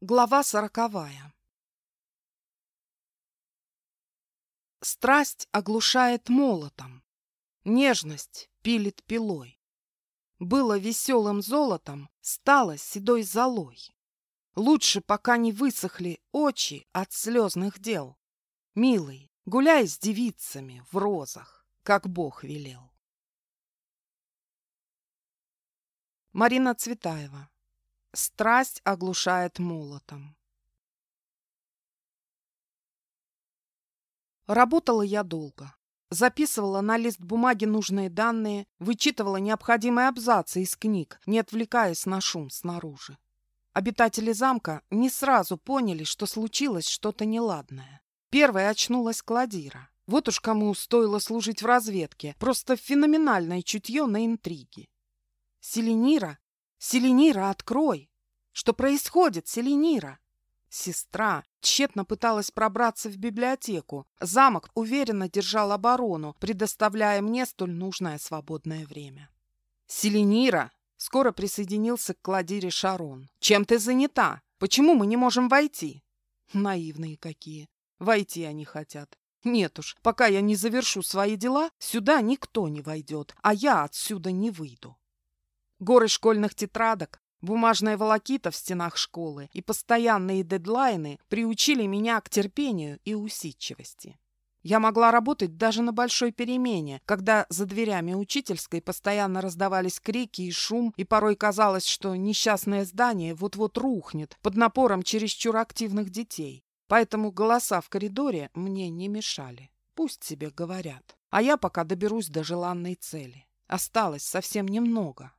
Глава сороковая Страсть оглушает молотом, Нежность пилит пилой. Было веселым золотом, стало седой золой. Лучше, пока не высохли очи от слезных дел. Милый, гуляй с девицами в розах, как Бог велел. Марина Цветаева Страсть оглушает молотом. Работала я долго. Записывала на лист бумаги нужные данные, вычитывала необходимые абзацы из книг, не отвлекаясь на шум снаружи. Обитатели замка не сразу поняли, что случилось что-то неладное. Первой очнулась Кладира. Вот уж кому стоило служить в разведке, просто феноменальное чутье на интриги. Селенира «Селенира, открой! Что происходит, Селенира?» Сестра тщетно пыталась пробраться в библиотеку. Замок уверенно держал оборону, предоставляя мне столь нужное свободное время. «Селенира!» Скоро присоединился к Кладире Шарон. «Чем ты занята? Почему мы не можем войти?» Наивные какие. Войти они хотят. Нет уж, пока я не завершу свои дела, сюда никто не войдет, а я отсюда не выйду. Горы школьных тетрадок, бумажная волокита в стенах школы и постоянные дедлайны приучили меня к терпению и усидчивости. Я могла работать даже на большой перемене, когда за дверями учительской постоянно раздавались крики и шум, и порой казалось, что несчастное здание вот-вот рухнет под напором чересчур активных детей. Поэтому голоса в коридоре мне не мешали. Пусть себе говорят. А я пока доберусь до желанной цели. Осталось совсем немного.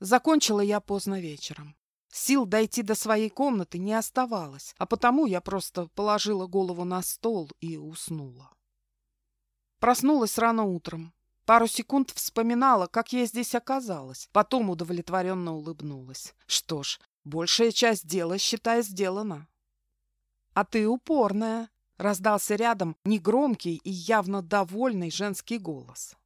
Закончила я поздно вечером. Сил дойти до своей комнаты не оставалось, а потому я просто положила голову на стол и уснула. Проснулась рано утром. Пару секунд вспоминала, как я здесь оказалась, потом удовлетворенно улыбнулась. Что ж, большая часть дела, считай, сделана. «А ты упорная!» — раздался рядом негромкий и явно довольный женский голос.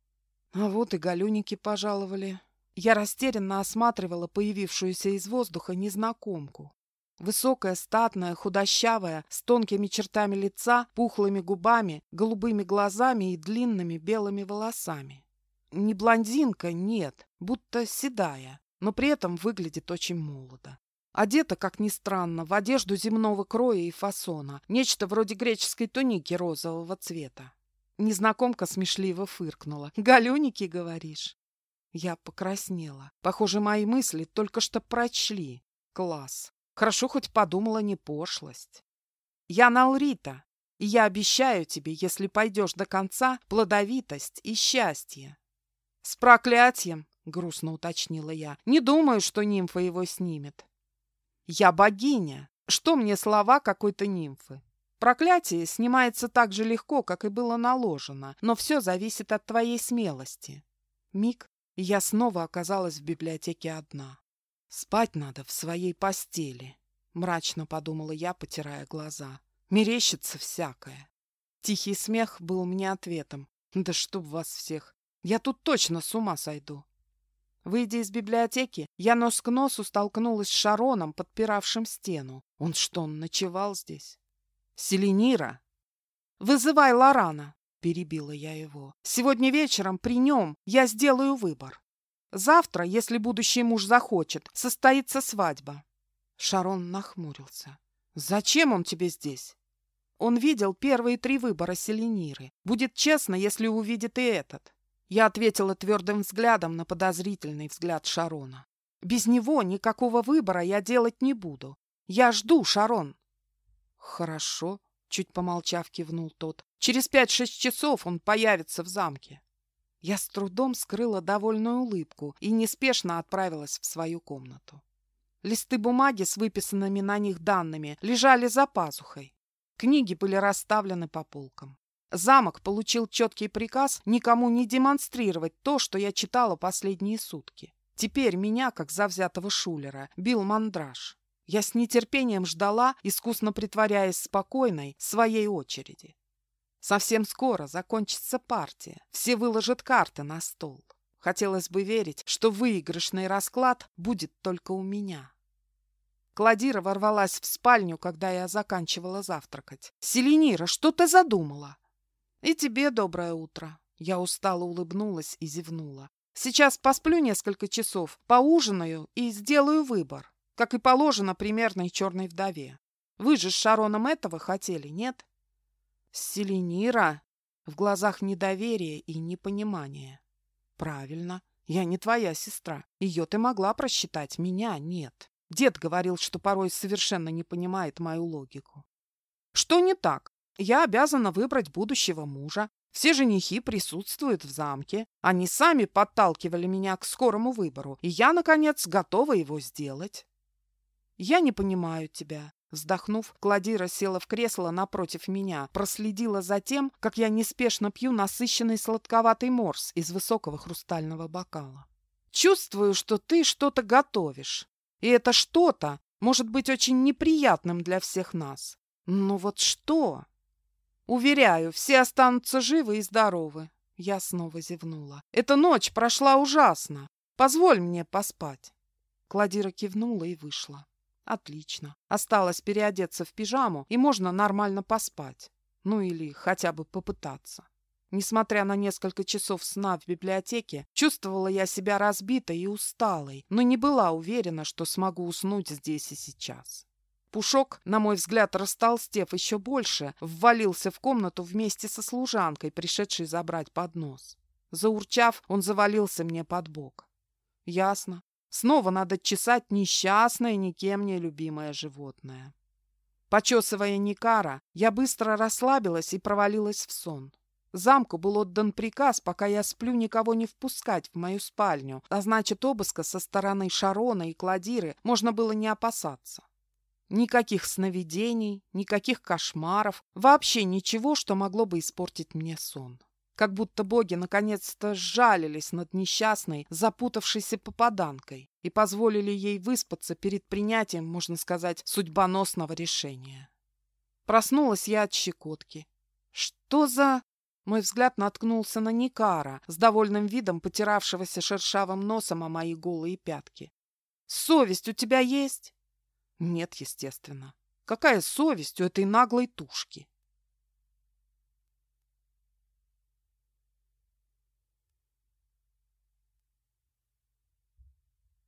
А вот и галюники пожаловали. Я растерянно осматривала появившуюся из воздуха незнакомку. Высокая, статная, худощавая, с тонкими чертами лица, пухлыми губами, голубыми глазами и длинными белыми волосами. Не блондинка, нет, будто седая, но при этом выглядит очень молодо. Одета, как ни странно, в одежду земного кроя и фасона, нечто вроде греческой туники розового цвета. Незнакомка смешливо фыркнула. «Галюники, говоришь?» Я покраснела. Похоже, мои мысли только что прочли. Класс. Хорошо хоть подумала не пошлость. Я Налрита, и я обещаю тебе, если пойдешь до конца, плодовитость и счастье. С проклятием, грустно уточнила я, не думаю, что нимфа его снимет. Я богиня. Что мне слова какой-то нимфы? Проклятие снимается так же легко, как и было наложено, но все зависит от твоей смелости. Миг, я снова оказалась в библиотеке одна. Спать надо в своей постели, мрачно подумала я, потирая глаза. Мерещится всякое. Тихий смех был мне ответом. Да чтоб вас всех! Я тут точно с ума сойду. Выйдя из библиотеки, я нос к носу столкнулась с Шароном, подпиравшим стену. Он что, ночевал здесь? Селенира! Вызывай Лорана! Перебила я его. Сегодня вечером при нем я сделаю выбор. Завтра, если будущий муж захочет, состоится свадьба. Шарон нахмурился. Зачем он тебе здесь? Он видел первые три выбора Селениры. Будет честно, если увидит и этот. Я ответила твердым взглядом на подозрительный взгляд Шарона. Без него никакого выбора я делать не буду. Я жду, Шарон. Хорошо, Чуть помолчав, кивнул тот. Через пять-шесть часов он появится в замке. Я с трудом скрыла довольную улыбку и неспешно отправилась в свою комнату. Листы бумаги с выписанными на них данными лежали за пазухой. Книги были расставлены по полкам. Замок получил четкий приказ никому не демонстрировать то, что я читала последние сутки. Теперь меня, как завзятого шулера, бил мандраж. Я с нетерпением ждала, искусно притворяясь спокойной, своей очереди. Совсем скоро закончится партия, все выложат карты на стол. Хотелось бы верить, что выигрышный расклад будет только у меня. Кладира ворвалась в спальню, когда я заканчивала завтракать. «Селенира, что ты задумала?» «И тебе доброе утро». Я устало улыбнулась и зевнула. «Сейчас посплю несколько часов, поужинаю и сделаю выбор, как и положено примерной черной вдове. Вы же с Шароном этого хотели, нет?» «Селенира!» В глазах недоверие и непонимание. «Правильно. Я не твоя сестра. Ее ты могла просчитать, меня нет. Дед говорил, что порой совершенно не понимает мою логику. Что не так? Я обязана выбрать будущего мужа. Все женихи присутствуют в замке. Они сами подталкивали меня к скорому выбору, и я, наконец, готова его сделать. Я не понимаю тебя. Вздохнув, Кладира села в кресло напротив меня, проследила за тем, как я неспешно пью насыщенный сладковатый морс из высокого хрустального бокала. «Чувствую, что ты что-то готовишь, и это что-то может быть очень неприятным для всех нас. Но вот что?» «Уверяю, все останутся живы и здоровы». Я снова зевнула. «Эта ночь прошла ужасно. Позволь мне поспать». Кладира кивнула и вышла. Отлично. Осталось переодеться в пижаму, и можно нормально поспать. Ну или хотя бы попытаться. Несмотря на несколько часов сна в библиотеке, чувствовала я себя разбитой и усталой, но не была уверена, что смогу уснуть здесь и сейчас. Пушок, на мой взгляд, растолстев еще больше, ввалился в комнату вместе со служанкой, пришедшей забрать поднос. Заурчав, он завалился мне под бок. Ясно. Снова надо чесать несчастное, никем не любимое животное. Почесывая Никара, я быстро расслабилась и провалилась в сон. Замку был отдан приказ, пока я сплю, никого не впускать в мою спальню, а значит, обыска со стороны Шарона и Кладиры можно было не опасаться. Никаких сновидений, никаких кошмаров, вообще ничего, что могло бы испортить мне сон. Как будто боги наконец-то сжалились над несчастной, запутавшейся попаданкой и позволили ей выспаться перед принятием, можно сказать, судьбоносного решения. Проснулась я от щекотки. Что за... Мой взгляд наткнулся на Никара, с довольным видом потиравшегося шершавым носом о мои голые пятки. «Совесть у тебя есть?» «Нет, естественно. Какая совесть у этой наглой тушки?»